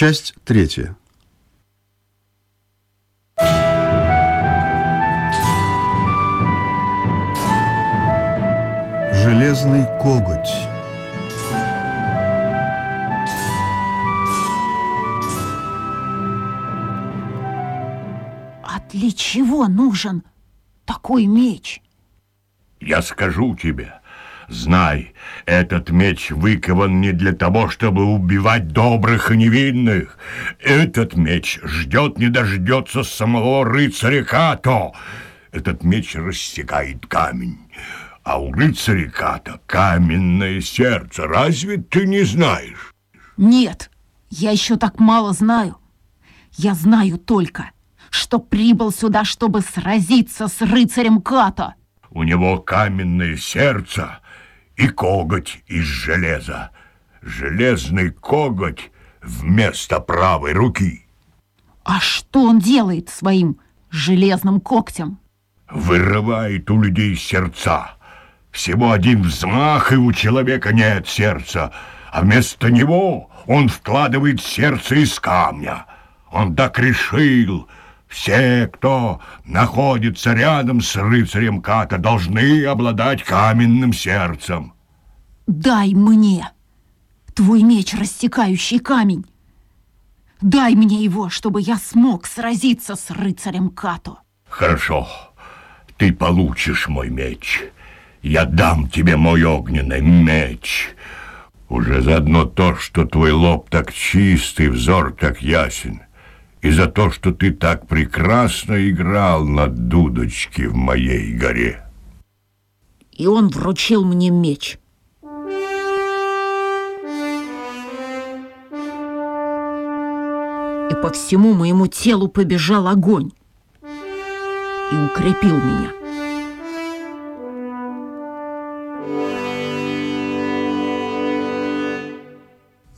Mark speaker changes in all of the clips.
Speaker 1: Часть третья. Железный коготь.
Speaker 2: А для чего нужен такой меч?
Speaker 3: Я скажу тебе, знай, этот меч выкован не для того, чтобы убивать добрых и невинных. Этот меч ждет, не дождется самого рыцаря Като. Этот меч рассекает камень. А у рыцаря Ката каменное сердце. Разве ты не знаешь?
Speaker 2: Нет, я еще так мало знаю. Я знаю только, что прибыл сюда, чтобы сразиться с рыцарем Като.
Speaker 3: У него каменное сердце и коготь из железа. Железный коготь вместо правой руки.
Speaker 2: А что он делает своим железным когтем?
Speaker 3: Вырывает у людей сердца. Всего один взмах, и у человека нет сердца, а вместо него он вкладывает сердце из камня. Он так решил. Все, кто находится рядом с рыцарем Ката, должны обладать каменным сердцем.
Speaker 2: Дай мне твой меч, рассекающий камень. Дай мне его, чтобы я смог сразиться с рыцарем Като.
Speaker 3: Хорошо, ты получишь мой меч. Я дам тебе мой огненный меч. Уже заодно то, что твой лоб так чистый, взор так ясен, и за то, что ты так прекрасно играл на дудочке в моей горе.
Speaker 2: И он вручил мне меч. И по всему моему телу побежал огонь и укрепил меня.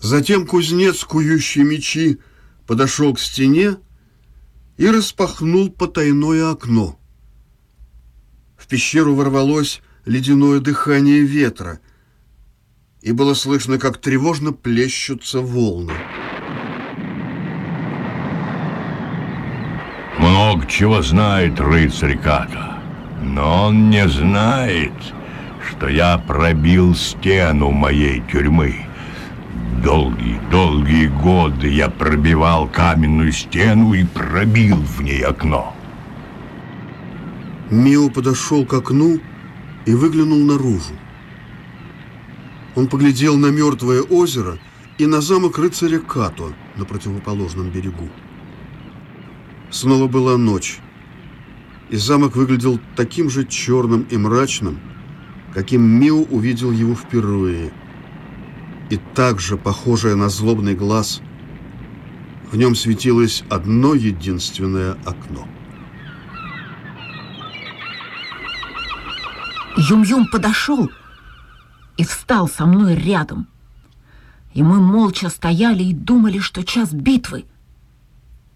Speaker 1: Затем кузнец, кующий мечи, подошел к стене и распахнул потайное окно. В пещеру ворвалось ледяное дыхание ветра, и было слышно, как тревожно плещутся волны.
Speaker 3: Много чего знает рыцарь Ката, но он не знает, что я пробил стену моей тюрьмы. Долгие-долгие годы я пробивал каменную стену и пробил в ней окно.
Speaker 1: Мио подошел к окну и выглянул наружу. Он поглядел на мертвое озеро и на замок рыцаря Като на противоположном берегу. Снова была ночь, и замок выглядел таким же черным и мрачным, каким Мио увидел его впервые – и также похожее на злобный глаз. В нем светилось одно единственное окно.
Speaker 2: Юм-Юм подошел и встал со мной рядом. И мы молча стояли и думали, что час битвы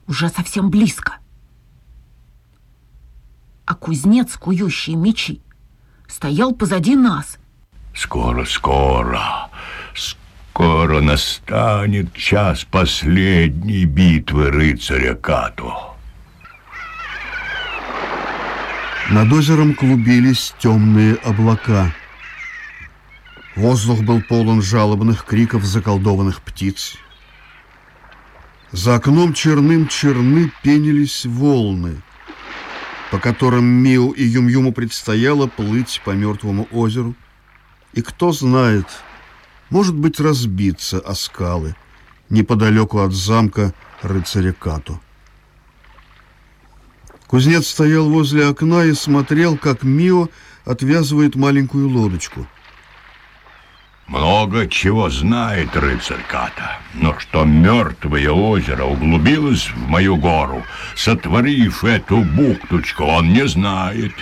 Speaker 2: уже совсем близко. А кузнец, кующий мечи, стоял позади нас.
Speaker 3: Скоро, скоро, Скоро настанет час последней битвы рыцаря Като.
Speaker 1: Над озером клубились темные облака. Воздух был полон жалобных криков заколдованных птиц. За окном черным черны пенились волны, по которым Миу и Юм-Юму предстояло плыть по мертвому озеру. И кто знает, может быть, разбиться о скалы неподалеку от замка рыцаря Като. Кузнец стоял возле окна и смотрел, как Мио отвязывает маленькую лодочку.
Speaker 3: Много чего знает рыцарь Ката, но что мертвое озеро углубилось в мою гору, сотворив эту бухточку, он не знает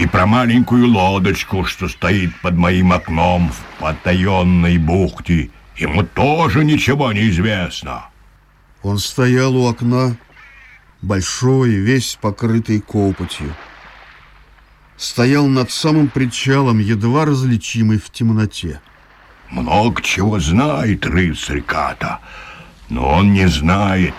Speaker 3: и про маленькую лодочку, что стоит под моим окном в потаенной бухте. Ему тоже ничего не известно.
Speaker 1: Он стоял у окна, большой, весь покрытый копотью. Стоял над самым причалом, едва различимый в темноте.
Speaker 3: Много чего знает рыцарь Ката, Но он не знает,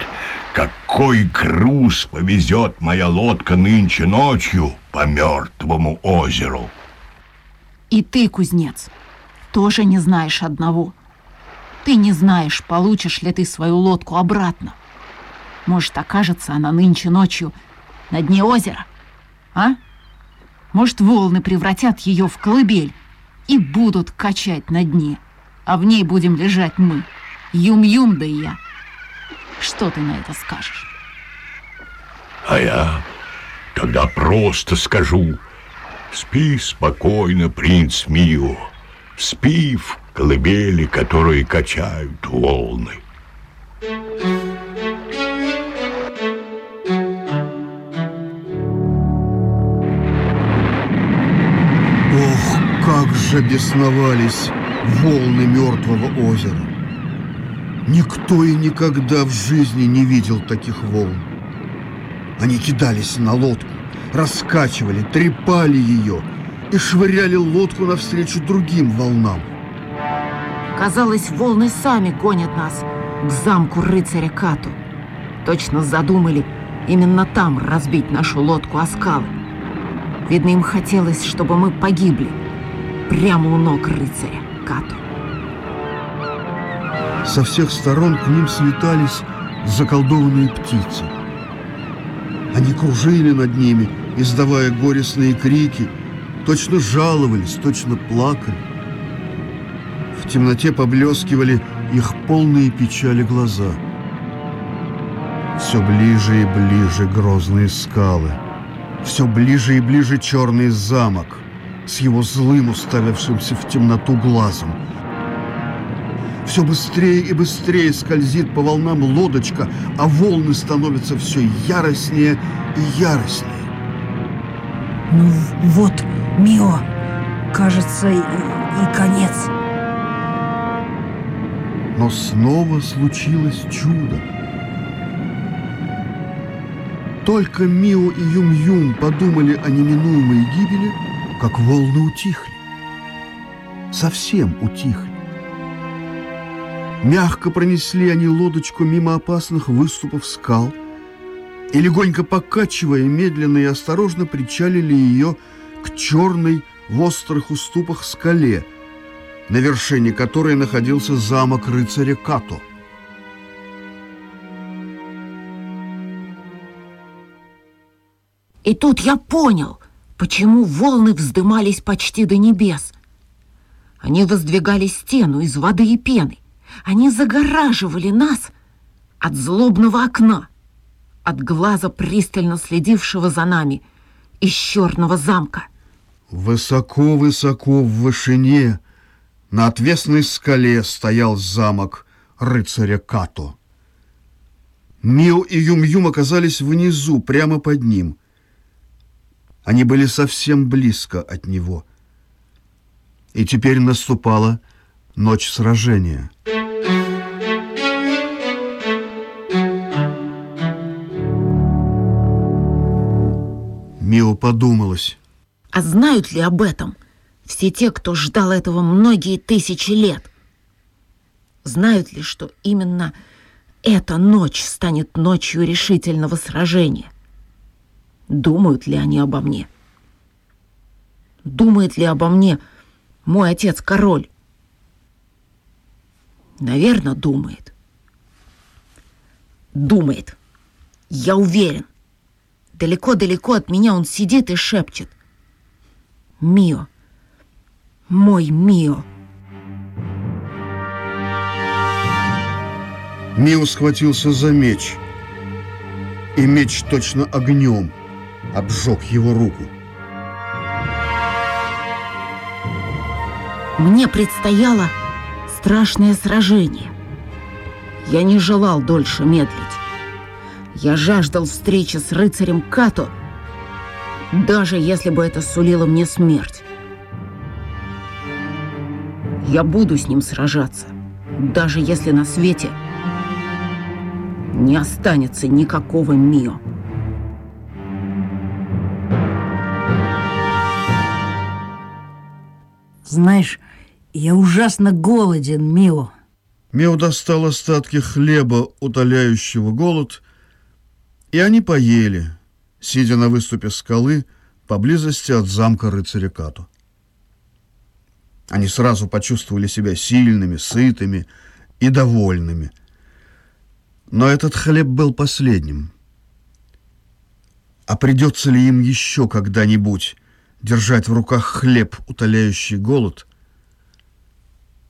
Speaker 3: какой груз повезет моя лодка нынче ночью по мертвому озеру.
Speaker 2: И ты, кузнец, тоже не знаешь одного. Ты не знаешь, получишь ли ты свою лодку обратно. Может, окажется она нынче ночью на дне озера, а? Может, волны превратят ее в колыбель и будут качать на дне, а в ней будем лежать мы, Юм-Юм да и я. Что ты на это скажешь?
Speaker 3: А я тогда просто скажу, спи спокойно, принц Мио, спи в колыбели, которые качают волны.
Speaker 1: Ох, как же бесновались волны мертвого озера. Никто и никогда в жизни не видел таких волн. Они кидались на лодку, раскачивали, трепали ее и швыряли лодку навстречу другим волнам.
Speaker 2: Казалось, волны сами гонят нас к замку рыцаря Кату. Точно задумали именно там разбить нашу лодку о скалы. Видно, им хотелось, чтобы мы погибли прямо у ног рыцаря Кату.
Speaker 1: Со всех сторон к ним слетались заколдованные птицы. Они кружили над ними, издавая горестные крики, точно жаловались, точно плакали. В темноте поблескивали их полные печали глаза. Все ближе и ближе грозные скалы. Все ближе и ближе черный замок с его злым уставившимся в темноту глазом. Все быстрее и быстрее скользит по волнам лодочка, а волны становятся все яростнее и яростнее.
Speaker 4: Ну вот, Мио, кажется, и, и конец.
Speaker 1: Но снова случилось чудо. Только Мио и Юм-Юм подумали о неминуемой гибели, как волны утихли. Совсем утихли. Мягко пронесли они лодочку мимо опасных выступов скал и, легонько покачивая, медленно и осторожно причалили ее к черной в острых уступах скале, на вершине которой находился замок рыцаря Като.
Speaker 2: И тут я понял, почему волны вздымались почти до небес. Они воздвигали стену из воды и пены. Они загораживали нас от злобного окна, от глаза пристально следившего за нами из черного замка.
Speaker 1: Высоко-высоко в вышине на отвесной скале стоял замок рыцаря Като. Мио и Юм-Юм оказались внизу, прямо под ним. Они были совсем близко от него. И теперь наступала ночь сражения. Мио подумалось.
Speaker 2: А знают ли об этом все те, кто ждал этого многие тысячи лет? Знают ли, что именно эта ночь станет ночью решительного сражения? Думают ли они обо мне? Думает ли обо мне мой отец-король? Наверное, думает. Думает. Я уверен. Далеко-далеко от меня он сидит и шепчет. Мио. Мой Мио.
Speaker 1: Мио схватился за меч, и меч точно огнем обжег его руку.
Speaker 2: Мне предстояло страшное сражение. Я не желал дольше медлить. Я жаждал встречи с рыцарем Като, даже если бы это сулило мне смерть. Я буду с ним сражаться, даже если на свете не останется никакого Мио.
Speaker 4: Знаешь, я ужасно голоден, Мио.
Speaker 1: Мео достал остатки хлеба, утоляющего голод, и они поели, сидя на выступе скалы поблизости от замка рыцаря Като. Они сразу почувствовали себя сильными, сытыми и довольными. Но этот хлеб был последним. А придется ли им еще когда-нибудь держать в руках хлеб, утоляющий голод,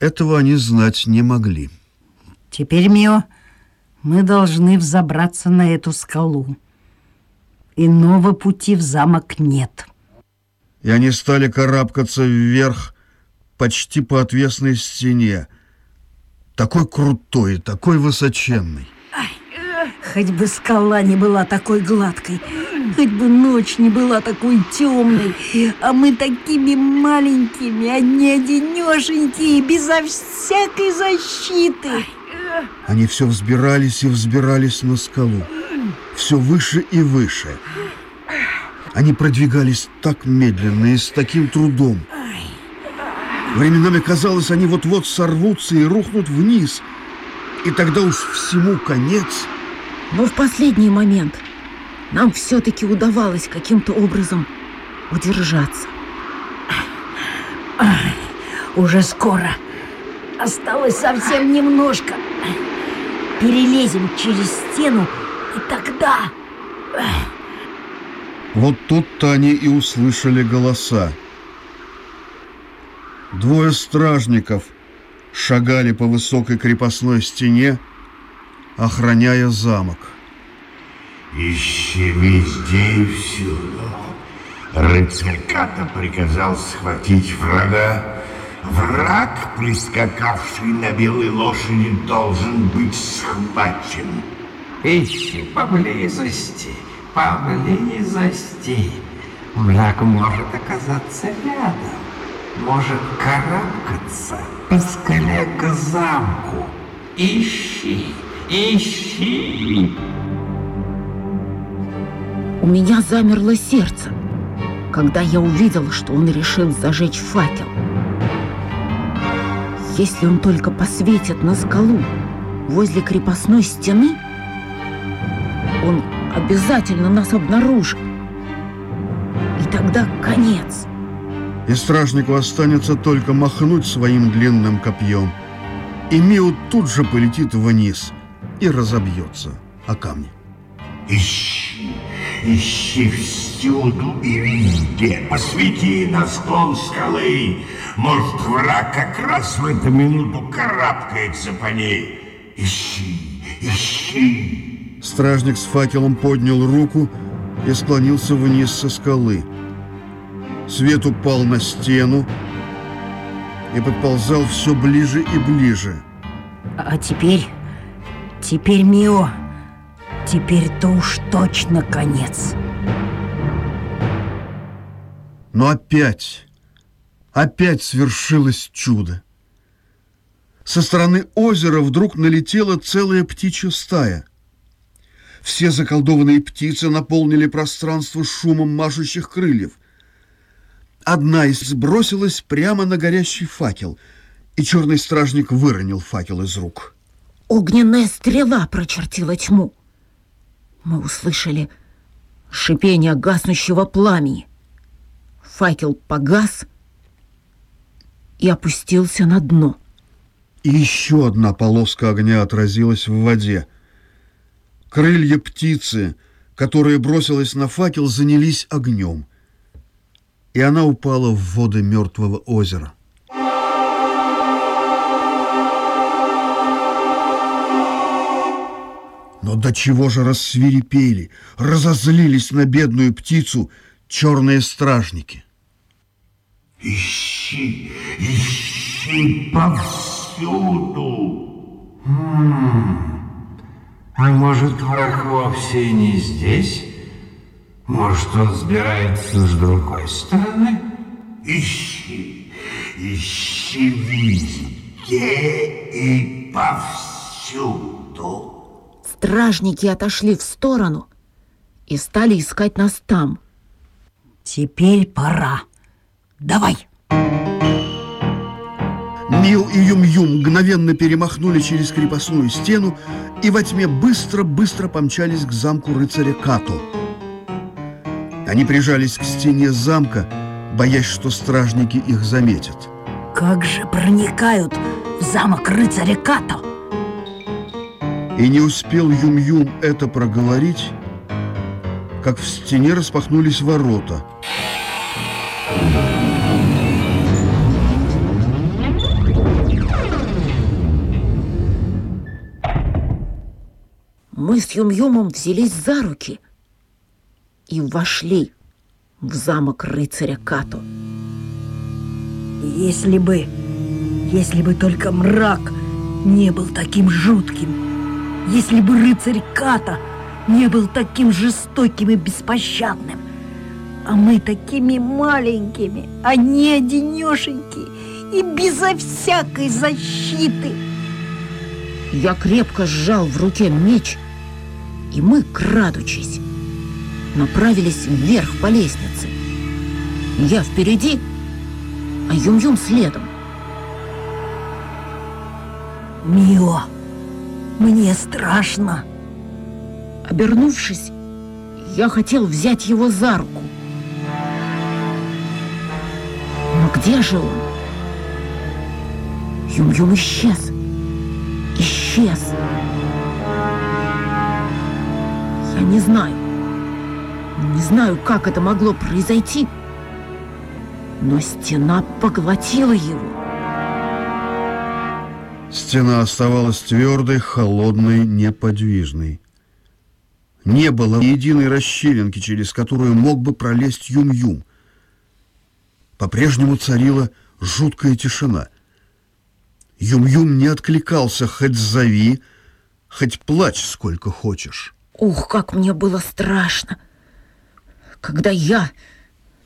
Speaker 1: этого они знать не могли.
Speaker 4: Теперь, Мио, мы должны взобраться на эту скалу. Иного пути в замок нет.
Speaker 1: И они стали карабкаться вверх почти по отвесной стене, такой крутой, такой высоченный.
Speaker 4: Хоть бы скала не была такой гладкой, хоть бы ночь не была такой темной, а мы такими маленькими, одни одинешенькие, безо всякой защиты.
Speaker 1: Они все взбирались и взбирались на скалу, все выше и выше. Они продвигались так медленно и с таким трудом. Временами казалось, они вот-вот сорвутся и рухнут вниз, и тогда уж всему конец —
Speaker 2: но в последний момент нам все-таки удавалось каким-то образом удержаться.
Speaker 4: Уже скоро. Осталось совсем немножко. Перелезем через стену, и тогда...
Speaker 1: Вот тут-то они и услышали голоса. Двое стражников шагали по высокой крепостной стене, охраняя замок.
Speaker 3: Ищи везде и всюду. Рыцарь Ката приказал схватить врага. Враг, прискакавший на белой лошади, должен быть схвачен.
Speaker 5: Ищи поблизости, поблизости. Враг может оказаться рядом, может карабкаться по скале к замку. Ищи. Ищи!
Speaker 2: У меня замерло сердце, когда я увидел, что он решил зажечь факел. Если он только посветит на скалу возле крепостной стены, он обязательно нас обнаружит. И тогда конец.
Speaker 1: И стражнику останется только махнуть своим длинным копьем. И Миу тут же полетит вниз – и разобьется о камни.
Speaker 3: Ищи, ищи всюду и везде, посвети на склон скалы. Может, враг как раз в эту минуту карабкается по ней. Ищи, ищи.
Speaker 1: Стражник с факелом поднял руку и склонился вниз со скалы. Свет упал на стену и подползал все ближе и ближе.
Speaker 4: А теперь Теперь, Мио, теперь-то уж точно конец.
Speaker 1: Но опять, опять свершилось чудо. Со стороны озера вдруг налетела целая птичья стая. Все заколдованные птицы наполнили пространство шумом машущих крыльев. Одна из сбросилась прямо на горящий факел, и черный стражник выронил факел из рук.
Speaker 2: Огненная стрела прочертила тьму. Мы услышали шипение гаснущего пламени. Факел погас и опустился на дно.
Speaker 1: И еще одна полоска огня отразилась в воде. Крылья птицы, которая бросилась на факел, занялись огнем. И она упала в воды мертвого озера. Но до чего же рассвирепели, разозлились на бедную птицу черные стражники.
Speaker 3: Ищи, ищи повсюду.
Speaker 5: А может, враг вовсе не здесь? Может, он сбирается с другой стороны?
Speaker 3: Ищи, ищи везде и повсюду.
Speaker 2: Стражники отошли в сторону и стали искать нас там.
Speaker 4: Теперь пора. Давай.
Speaker 1: Мил и Юм-Юм мгновенно перемахнули через крепостную стену и во тьме быстро-быстро помчались к замку рыцаря Като. Они прижались к стене замка, боясь, что стражники их заметят.
Speaker 4: Как же проникают в замок рыцаря Като?
Speaker 1: И не успел Юм-Юм это проговорить, как в стене распахнулись ворота.
Speaker 2: Мы с Юм-Юмом взялись за руки и вошли в замок рыцаря Като.
Speaker 4: Если бы, если бы только мрак не был таким жутким, если бы рыцарь Ката не был таким жестоким и беспощадным, а мы такими маленькими, а не одинешеньки и безо всякой защиты.
Speaker 2: Я крепко сжал в руке меч, и мы, крадучись, направились вверх по лестнице. Я впереди, а Юм-Юм следом.
Speaker 4: Мио, мне страшно.
Speaker 2: Обернувшись, я хотел взять его за руку. Но где же он? Юм-Юм исчез. Исчез. Я не знаю. Не знаю, как это могло произойти. Но стена поглотила его.
Speaker 1: Стена оставалась твердой, холодной, неподвижной. Не было ни единой расщелинки, через которую мог бы пролезть Юм-Юм. По-прежнему царила жуткая тишина. Юм-Юм не откликался, хоть зови, хоть плачь сколько хочешь.
Speaker 2: Ух, как мне было страшно, когда я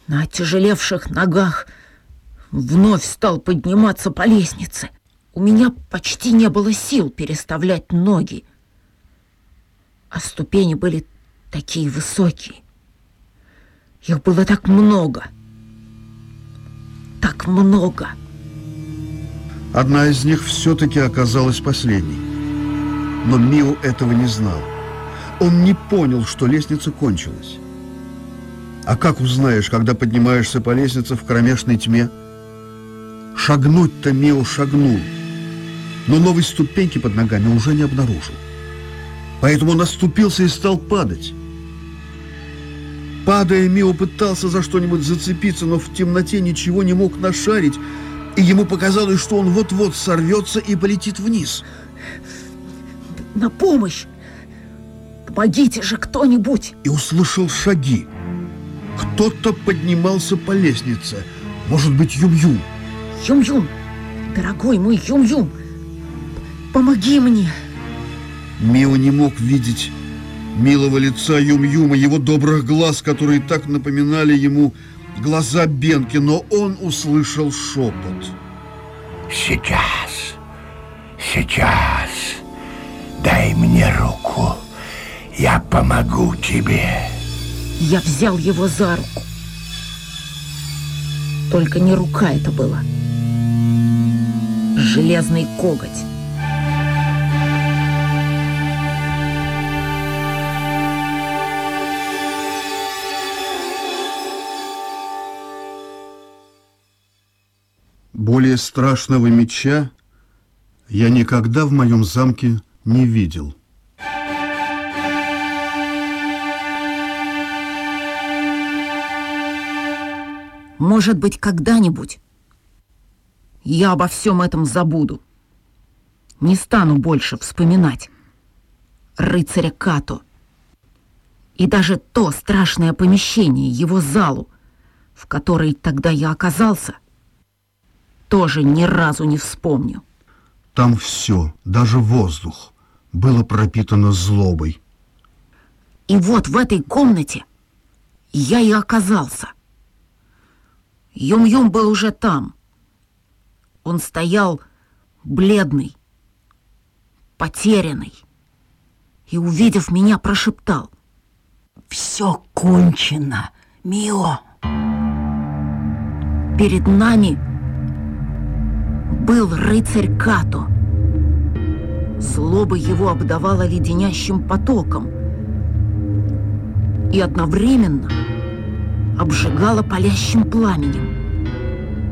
Speaker 2: на отяжелевших ногах вновь стал подниматься по лестнице. У меня почти не было сил переставлять ноги, а ступени были такие высокие. Их было так много, так много.
Speaker 1: Одна из них все-таки оказалась последней. Но Мио этого не знал. Он не понял, что лестница кончилась. А как узнаешь, когда поднимаешься по лестнице в кромешной тьме? Шагнуть-то Мио шагнул, но новой ступеньки под ногами уже не обнаружил. Поэтому он оступился и стал падать. Падая, Мио пытался за что-нибудь зацепиться, но в темноте ничего не мог нашарить, и ему показалось, что он вот-вот сорвется и полетит вниз.
Speaker 2: На помощь! Помогите же кто-нибудь!
Speaker 1: И услышал шаги. Кто-то поднимался по лестнице. Может быть, Юм-Юм.
Speaker 2: Юм-Юм! Дорогой мой Юм-Юм! Помоги мне!
Speaker 1: Мио не мог видеть милого лица Юм-Юма, его добрых глаз, которые так напоминали ему глаза Бенки, но он услышал шепот.
Speaker 3: Сейчас, сейчас, дай мне руку, я помогу тебе.
Speaker 2: Я взял его за руку. Только не рука это была. Железный коготь.
Speaker 1: Более страшного меча я никогда в моем замке не видел.
Speaker 2: Может быть, когда-нибудь я обо всем этом забуду. Не стану больше вспоминать рыцаря Като. И даже то страшное помещение, его залу, в которой тогда я оказался, тоже ни разу не вспомню.
Speaker 1: Там все, даже воздух, было пропитано злобой.
Speaker 2: И вот в этой комнате я и оказался. Юм-Юм был уже там. Он стоял бледный, потерянный, и, увидев меня, прошептал.
Speaker 4: Все кончено, Мио.
Speaker 2: Перед нами был рыцарь Като. Злоба его обдавала леденящим потоком и одновременно обжигала палящим пламенем.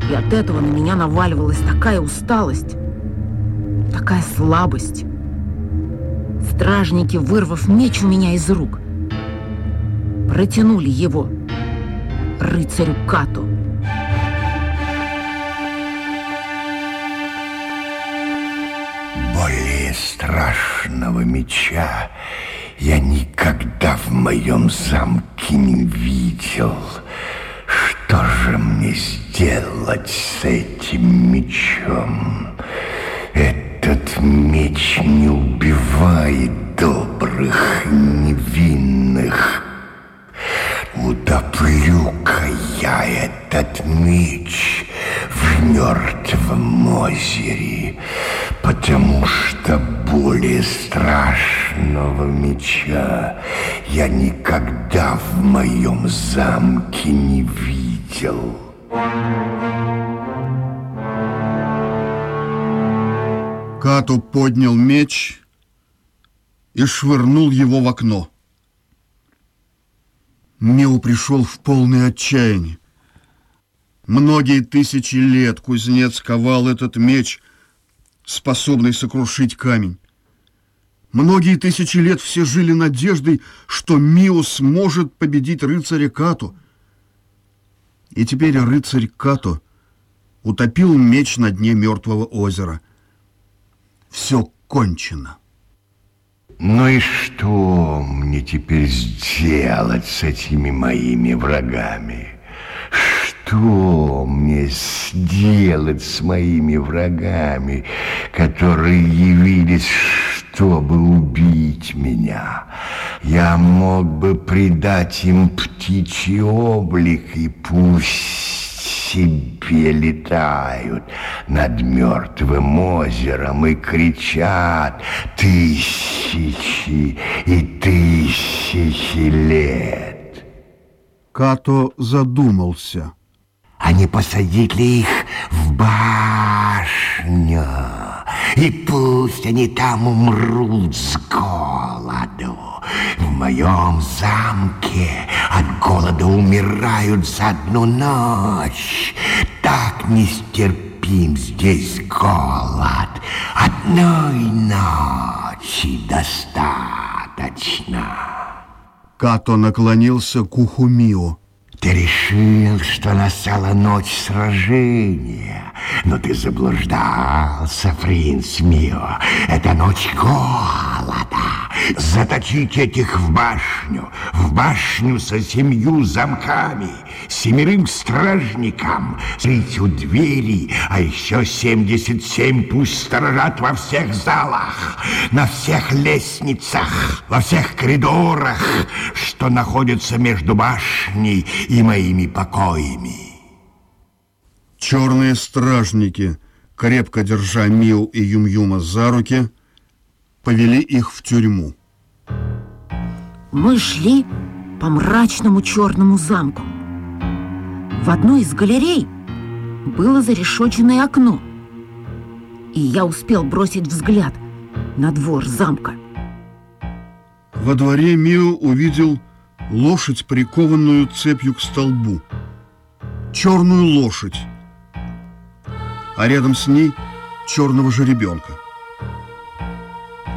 Speaker 2: И от этого на меня наваливалась такая усталость, такая слабость. Стражники, вырвав меч у меня из рук, протянули его рыцарю Като.
Speaker 3: Страшного меча я никогда в моем замке не видел. Что же мне сделать с этим мечом? Этот меч не убивает добрых, невинных. Утоплю-ка я этот меч в мертвом озере, потому что более страшного меча я никогда в моем замке не видел.
Speaker 1: Като поднял меч и швырнул его в окно. Миу пришел в полное отчаяние. Многие тысячи лет кузнец ковал этот меч, способный сокрушить камень. Многие тысячи лет все жили надеждой, что Мио сможет победить рыцаря Като. И теперь рыцарь Като утопил меч на дне мертвого озера. Все кончено.
Speaker 3: Ну и что мне теперь сделать с этими моими врагами? Что мне сделать с моими врагами, которые явились, чтобы убить меня? Я мог бы придать им птичий облик, и пусть себе летают над мертвым озером и кричат тысячи и тысячи лет.
Speaker 1: Като задумался.
Speaker 3: А не посадить ли их в башню? И пусть они там умрут с голоду. В моем замке от голода умирают за одну ночь. Так нестерпим здесь голод. Одной ночи достаточно.
Speaker 1: Като наклонился к уху Мио.
Speaker 3: Ты решил, что настала ночь сражения, но ты заблуждался, принц Мио. Это ночь голода. Заточить этих в башню, в башню со семью замками, семерым стражникам, срить у двери, а еще 77 пусть сторожат во всех залах, на всех лестницах, во всех коридорах, что находятся между башней и моими покоями.
Speaker 1: Черные стражники, крепко держа Миу и Юм-Юма за руки, повели их в тюрьму.
Speaker 2: Мы шли по мрачному черному замку. В одной из галерей было зарешоченное окно, и я успел бросить взгляд на двор замка.
Speaker 1: Во дворе Мио увидел лошадь, прикованную цепью к столбу. Черную лошадь. А рядом с ней черного жеребенка.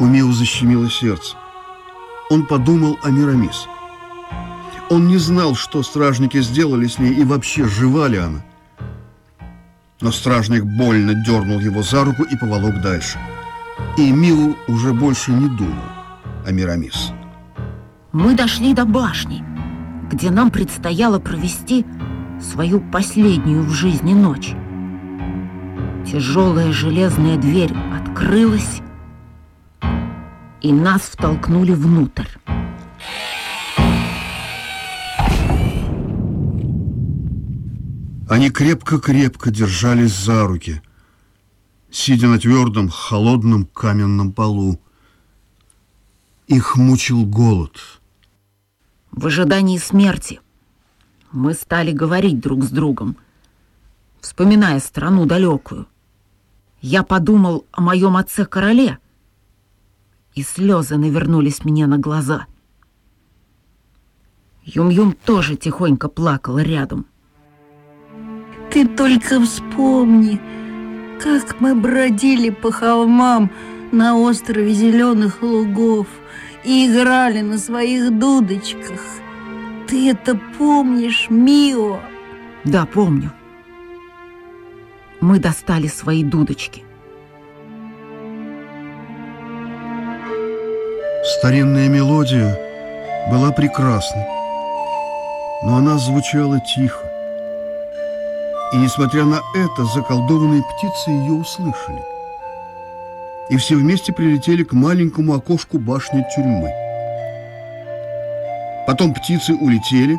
Speaker 1: У Мио защемило сердце. Он подумал о Мирамис. Он не знал, что стражники сделали с ней и вообще жива ли она. Но стражник больно дернул его за руку и поволок дальше. И Миу уже больше не думал о Мирамис.
Speaker 2: Мы дошли до башни, где нам предстояло провести свою последнюю в жизни ночь. Тяжелая железная дверь открылась, и нас втолкнули внутрь.
Speaker 1: Они крепко-крепко держались за руки, сидя на твердом, холодном каменном полу. Их мучил голод.
Speaker 2: В ожидании смерти мы стали говорить друг с другом, вспоминая страну далекую, Я подумал о моем отце-короле, и слезы навернулись мне на глаза. Юм-Юм тоже тихонько плакала рядом.
Speaker 4: Ты только вспомни, как мы бродили по холмам на острове зеленых лугов и играли на своих дудочках. Ты это помнишь, Мио?
Speaker 2: Да, помню. Мы достали свои дудочки.
Speaker 1: Старинная мелодия была прекрасна, но она звучала тихо. И, несмотря на это, заколдованные птицы ее услышали. И все вместе прилетели к маленькому окошку башни тюрьмы. Потом птицы улетели,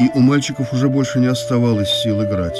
Speaker 1: и у мальчиков уже больше не оставалось сил играть.